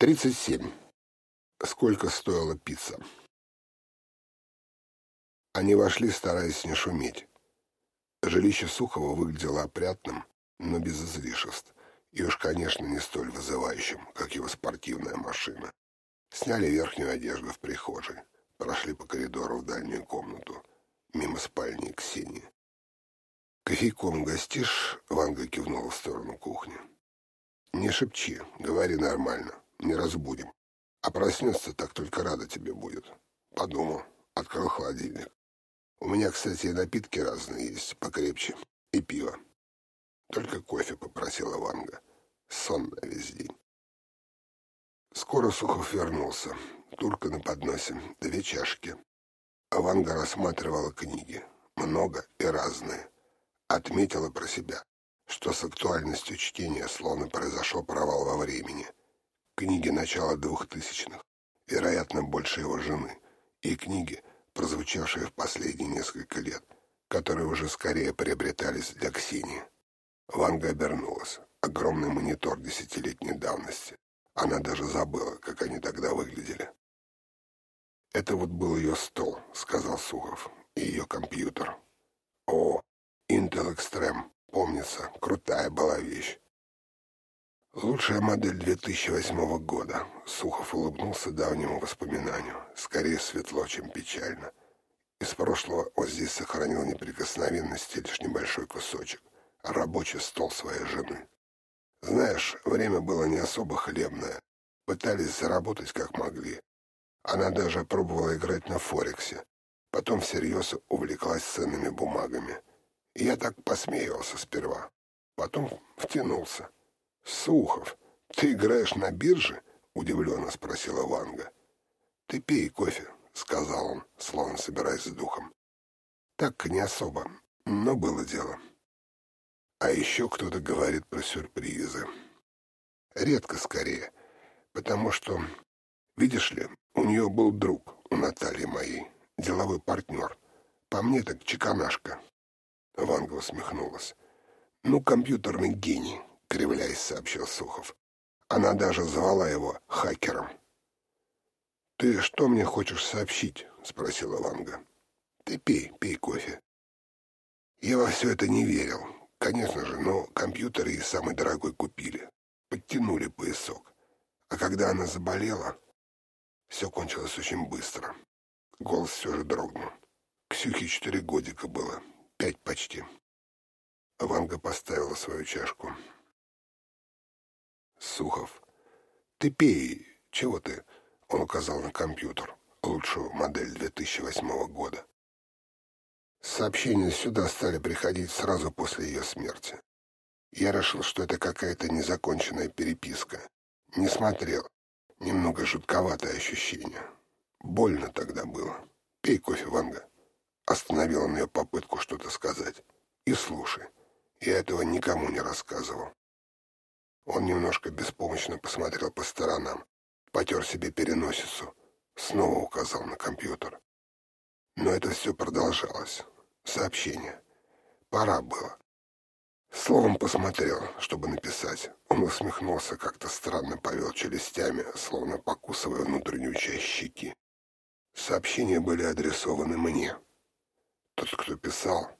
Тридцать семь. Сколько стоила пицца? Они вошли, стараясь не шуметь. Жилище Сухова выглядело опрятным, но без излишеств, и уж, конечно, не столь вызывающим, как его спортивная машина. Сняли верхнюю одежду в прихожей, прошли по коридору в дальнюю комнату, мимо спальни Ксении. «Кофейком гостишь?» — Ванга кивнула в сторону кухни. «Не шепчи, говори нормально, не разбудим. А проснется, так только рада тебе будет. Подумал, открыл холодильник. У меня, кстати, и напитки разные есть, покрепче, и пиво. Только кофе попросила Ванга. Сонная весь день. Скоро Сухов вернулся. Турка на подносе, две чашки. А Ванга рассматривала книги. Много и разные. Отметила про себя, что с актуальностью чтения словно произошел провал во времени. Книги начала двухтысячных, вероятно, больше его жены, и книги, прозвучавшие в последние несколько лет, которые уже скорее приобретались для Ксении. Ванга обернулась. Огромный монитор десятилетней давности. Она даже забыла, как они тогда выглядели. «Это вот был ее стол», — сказал Сухов, — «и ее компьютер». «О, Intel Extreme, помнится, крутая была вещь». «Лучшая модель 2008 года», — Сухов улыбнулся давнему воспоминанию, скорее светло, чем печально. Из прошлого он здесь сохранил неприкосновенность лишь небольшой кусочек, рабочий стол своей жены. Знаешь, время было не особо хлебное. Пытались заработать как могли. Она даже пробовала играть на Форексе. Потом всерьез увлеклась ценными бумагами. Я так посмеивался сперва. Потом втянулся. «Сухов, ты играешь на бирже?» — удивленно спросила Ванга. «Ты пей кофе», — сказал он, словно собираясь с духом. «Так не особо, но было дело». А еще кто-то говорит про сюрпризы. Редко скорее, потому что, видишь ли, у нее был друг, у Натальи моей, деловой партнер. По мне так чеканашка. Ванга усмехнулась. Ну, компьютерный гений, кривляясь, сообщил Сухов. Она даже звала его хакером. «Ты что мне хочешь сообщить?» — спросила Ванга. «Ты пей, пей кофе». Я во все это не верил. Конечно же, но компьютеры и самый дорогой купили. Подтянули поясок. А когда она заболела, все кончилось очень быстро. Голос все же дрогнул. Ксюхе четыре годика было. Пять почти. Ванга поставила свою чашку. Сухов. «Ты пей. Чего ты?» Он указал на компьютер. Лучшую модель 2008 года. Сообщения сюда стали приходить сразу после ее смерти. Я решил, что это какая-то незаконченная переписка. Не смотрел. Немного жутковатое ощущение. Больно тогда было. Пей кофе, Ванга. Остановил он ее попытку что-то сказать. И слушай. Я этого никому не рассказывал. Он немножко беспомощно посмотрел по сторонам, потер себе переносицу, снова указал на компьютер. Но это все продолжалось. Сообщение. Пора было. Словом посмотрел, чтобы написать. Он усмехнулся, как-то странно повел челюстями, словно покусывая внутреннюю часть щеки. Сообщения были адресованы мне. Тот, кто писал,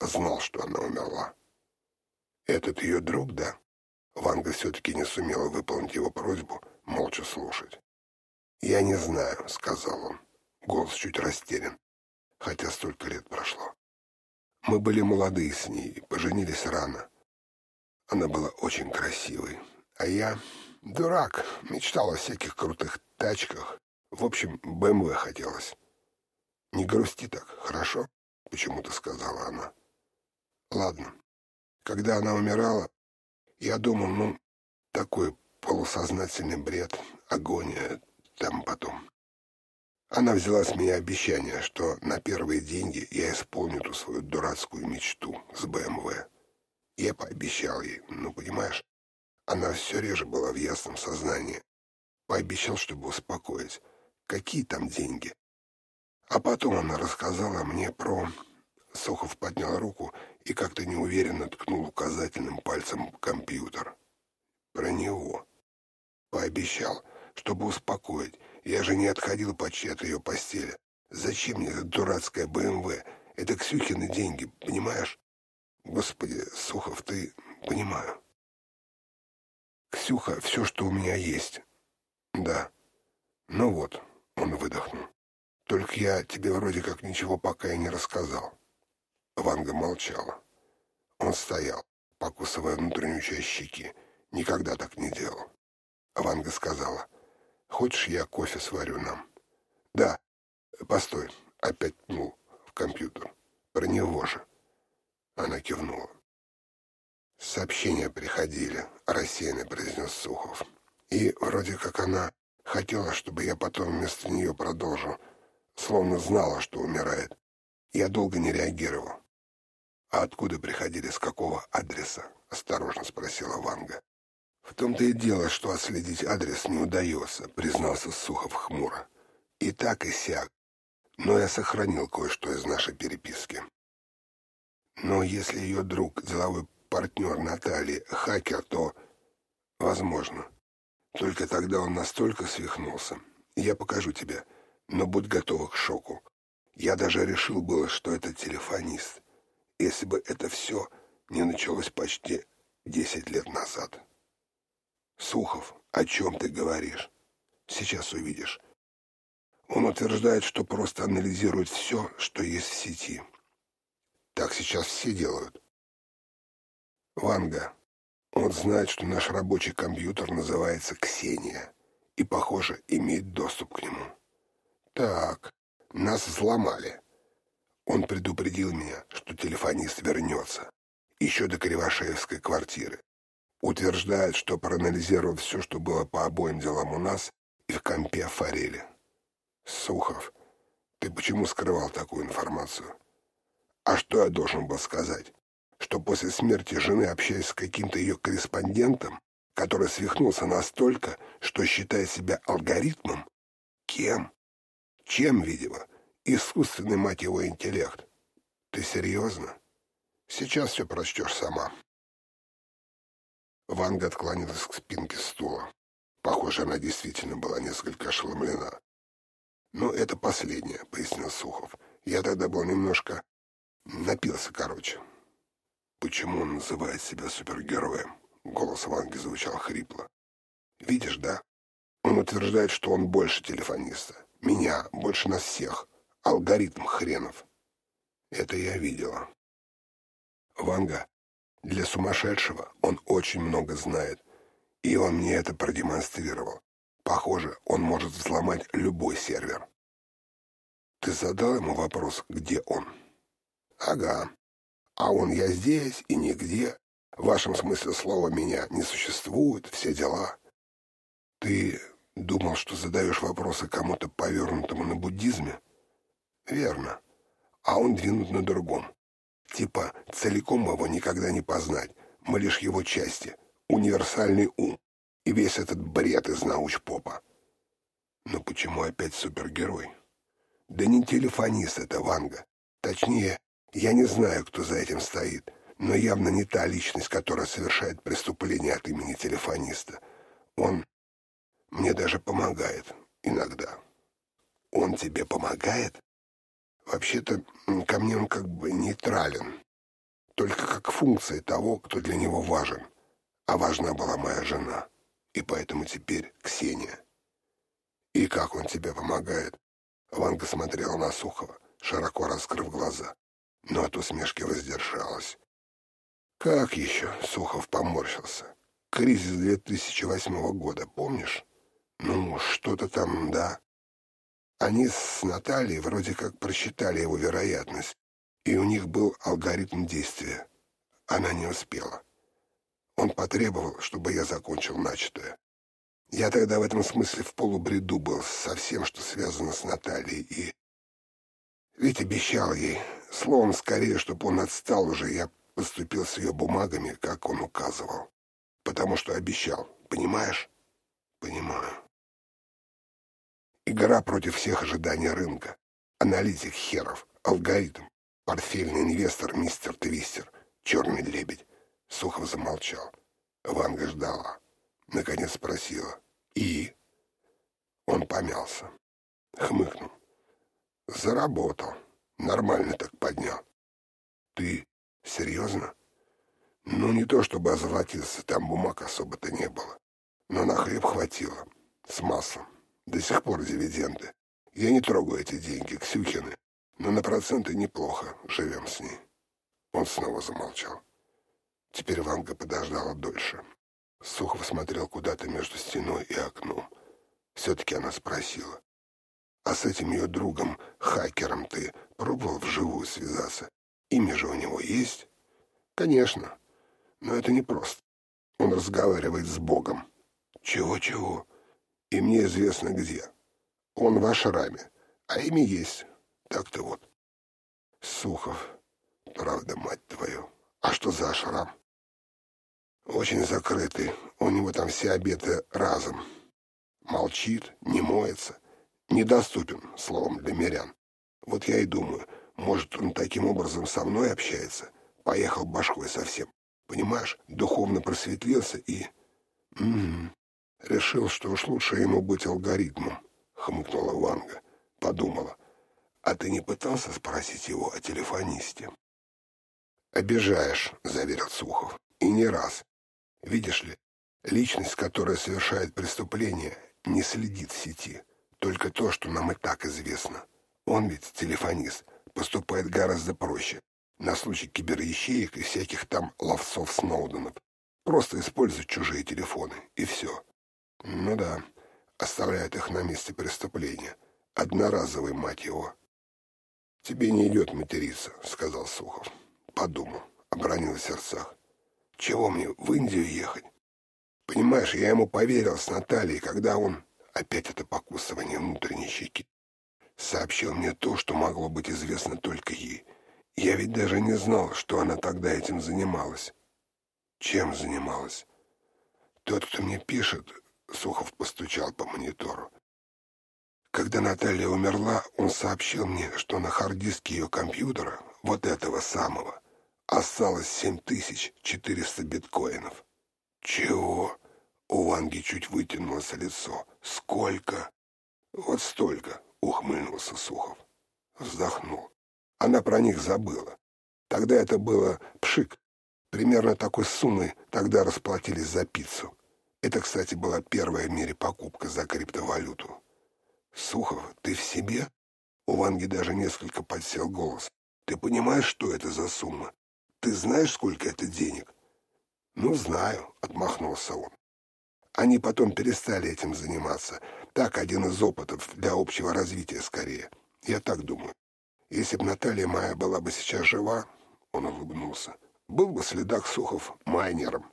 знал, что она умерла. Этот ее друг, да? Ванга все-таки не сумела выполнить его просьбу, молча слушать. «Я не знаю», — сказал он. Голос чуть растерян, хотя столько лет прошло. Мы были молодые с ней, поженились рано. Она была очень красивой, а я — дурак, мечтал о всяких крутых тачках. В общем, БМВ хотелось. «Не грусти так, хорошо?» — почему-то сказала она. «Ладно. Когда она умирала, я думал, ну, такой полусознательный бред, агония, там потом. Она взяла с меня обещание, что на первые деньги я исполню ту свою дурацкую мечту с БМВ. Я пообещал ей, ну, понимаешь, она все реже была в ясном сознании. Пообещал, чтобы успокоить. Какие там деньги? А потом она рассказала мне про... Сухов поднял руку и как-то неуверенно ткнул указательным пальцем в компьютер. Про него. Пообещал, чтобы успокоить. Я же не отходил почти от ее постели. Зачем мне эта дурацкая БМВ? Это Ксюхины деньги, понимаешь? Господи, Сухов, ты... Понимаю. Ксюха, все, что у меня есть. Да. Ну вот, он выдохнул. Только я тебе вроде как ничего пока и не рассказал. Ванга молчала. Он стоял, покусывая внутреннюю часть щеки. Никогда так не делал. Ванга сказала, «Хочешь, я кофе сварю нам?» «Да. Постой». Опять ткнул в компьютер. «Про него же». Она кивнула. «Сообщения приходили», — рассеянно произнес Сухов. «И вроде как она хотела, чтобы я потом вместо нее продолжил, словно знала, что умирает. Я долго не реагировал. «А откуда приходили, с какого адреса?» — осторожно спросила Ванга. «В том-то и дело, что отследить адрес не удается», — признался Сухов хмуро. «И так, и сяк. Но я сохранил кое-что из нашей переписки. Но если ее друг, деловой партнер Натальи, хакер, то... Возможно. Только тогда он настолько свихнулся. Я покажу тебе, но будь готова к шоку. Я даже решил было, что это телефонист если бы это все не началось почти десять лет назад. Сухов, о чем ты говоришь? Сейчас увидишь. Он утверждает, что просто анализирует все, что есть в сети. Так сейчас все делают. Ванга, он знает, что наш рабочий компьютер называется «Ксения» и, похоже, имеет доступ к нему. Так, нас взломали. Он предупредил меня, что телефонист вернется. Еще до Кривошеевской квартиры. Утверждает, что проанализировал все, что было по обоим делам у нас и в компе Форели. Сухов, ты почему скрывал такую информацию? А что я должен был сказать? Что после смерти жены общаюсь с каким-то ее корреспондентом, который свихнулся настолько, что считает себя алгоритмом? Кем? Чем, видимо? Искусственный, мать его, интеллект. Ты серьезно? Сейчас все прочтешь сама. Ванга отклонилась к спинке стула. Похоже, она действительно была несколько ошеломлена. «Ну, это последнее», — пояснил Сухов. «Я тогда был немножко... напился, короче». «Почему он называет себя супергероем?» Голос Ванги звучал хрипло. «Видишь, да? Он утверждает, что он больше телефониста. Меня, больше нас всех. Алгоритм хренов. Это я видела. Ванга, для сумасшедшего он очень много знает, и он мне это продемонстрировал. Похоже, он может взломать любой сервер. Ты задал ему вопрос, где он? Ага. А он я здесь и нигде. В вашем смысле слова меня не существует, все дела. Ты думал, что задаешь вопросы кому-то повернутому на буддизме? Верно. А он двинут на другом. Типа, целиком его никогда не познать. Мы лишь его части. Универсальный ум. И весь этот бред из науч-попа. Но почему опять супергерой? Да не телефонист это Ванга. Точнее, я не знаю, кто за этим стоит, но явно не та личность, которая совершает преступление от имени телефониста. Он мне даже помогает иногда. Он тебе помогает? Вообще-то ко мне он как бы нейтрален, только как функция того, кто для него важен. А важна была моя жена, и поэтому теперь Ксения. И как он тебе помогает? Ванга смотрела на Сухова, широко раскрыв глаза, но от усмешки воздержалась. Как еще? Сухов поморщился. Кризис 2008 года, помнишь? Ну, что-то там, да. Они с Натальей вроде как просчитали его вероятность, и у них был алгоритм действия. Она не успела. Он потребовал, чтобы я закончил начатое. Я тогда в этом смысле в полубреду был со всем, что связано с Натальей, и... Ведь обещал ей, словом, скорее, чтобы он отстал уже, я поступил с ее бумагами, как он указывал. Потому что обещал, понимаешь? Понимаю. Игра против всех ожиданий рынка. Аналитик херов, алгоритм, портфельный инвестор мистер Твистер, черный лебедь. Сухов замолчал. Ванга ждала. Наконец спросила. И? Он помялся. Хмыкнул. Заработал. Нормально так поднял. Ты серьезно? Ну, не то чтобы озолотился, там бумаг особо-то не было. Но на хлеб хватило. С маслом. До сих пор дивиденды. Я не трогаю эти деньги, Ксюхины. Но на проценты неплохо. Живем с ней. Он снова замолчал. Теперь Ванга подождала дольше. Сухов смотрел куда-то между стеной и окном. Все-таки она спросила. «А с этим ее другом, хакером, ты пробовал вживую связаться? Имя же у него есть?» «Конечно. Но это не просто. Он разговаривает с Богом». «Чего-чего? И мне известно где. Он в Ашраме, а имя есть. Так-то вот». «Сухов. Правда, мать твою. А что за Ашрам?» «Очень закрытый. У него там все обеты разом». Молчит, не моется, недоступен, словом, для мирян. Вот я и думаю, может, он таким образом со мной общается? Поехал башкой совсем. Понимаешь, духовно просветлился и... Угу. Решил, что уж лучше ему быть алгоритмом, хмыкнула Ванга. Подумала. А ты не пытался спросить его о телефонисте? «Обижаешь», — заверил Сухов. «И не раз. Видишь ли, личность, которая совершает преступление, не следит в сети. Только то, что нам и так известно. Он ведь телефонист, поступает гораздо проще. На случай киберящеек и всяких там ловцов Сноуденов. Просто использует чужие телефоны, и все. Ну да, оставляют их на месте преступления. Одноразовый, мать его. «Тебе не идет материться», — сказал Сухов. «Подумал», — обронил в сердцах. «Чего мне, в Индию ехать? Понимаешь, я ему поверил с Натальей, когда он, опять это покусывание внутренней щеки, сообщил мне то, что могло быть известно только ей. Я ведь даже не знал, что она тогда этим занималась. Чем занималась? Тот, кто мне пишет, Сухов постучал по монитору. Когда Наталья умерла, он сообщил мне, что на хард-диске ее компьютера, вот этого самого, осталось 7400 биткоинов. «Чего?» — у Ванги чуть вытянулось лицо. «Сколько?» «Вот столько», — ухмыльнулся Сухов. Вздохнул. Она про них забыла. Тогда это было пшик. Примерно такой суммой тогда расплатились за пиццу. Это, кстати, была первая в мире покупка за криптовалюту. «Сухов, ты в себе?» У Ванги даже несколько подсел голос. «Ты понимаешь, что это за сумма? Ты знаешь, сколько это денег?» «Ну, знаю», — отмахнулся он. Они потом перестали этим заниматься. Так, один из опытов для общего развития скорее. Я так думаю. Если б Наталья моя была бы сейчас жива, он улыбнулся, был бы следак Сухов майнером.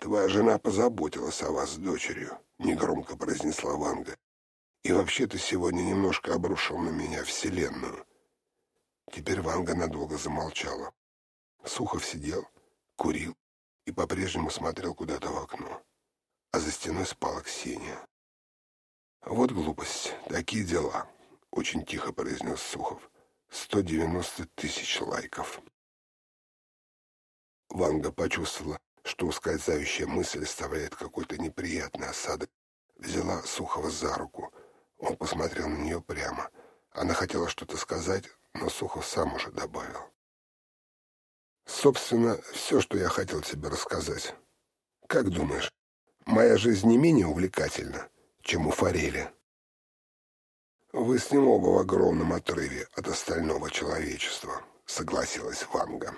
«Твоя жена позаботилась о вас с дочерью», — негромко произнесла Ванга. «И вообще ты сегодня немножко обрушил на меня вселенную». Теперь Ванга надолго замолчала. Сухов сидел, курил и по-прежнему смотрел куда-то в окно. А за стеной спала Ксения. «Вот глупость, такие дела», — очень тихо произнес Сухов. «Сто девяносто тысяч лайков». Ванга почувствовала, что ускользающая мысль оставляет какой-то неприятный осадок. Взяла Сухова за руку. Он посмотрел на нее прямо. Она хотела что-то сказать, но Сухов сам уже добавил. Собственно, все, что я хотел тебе рассказать. Как думаешь, моя жизнь не менее увлекательна, чем у Форели? Вы с ним оба в огромном отрыве от остального человечества, согласилась Ванга.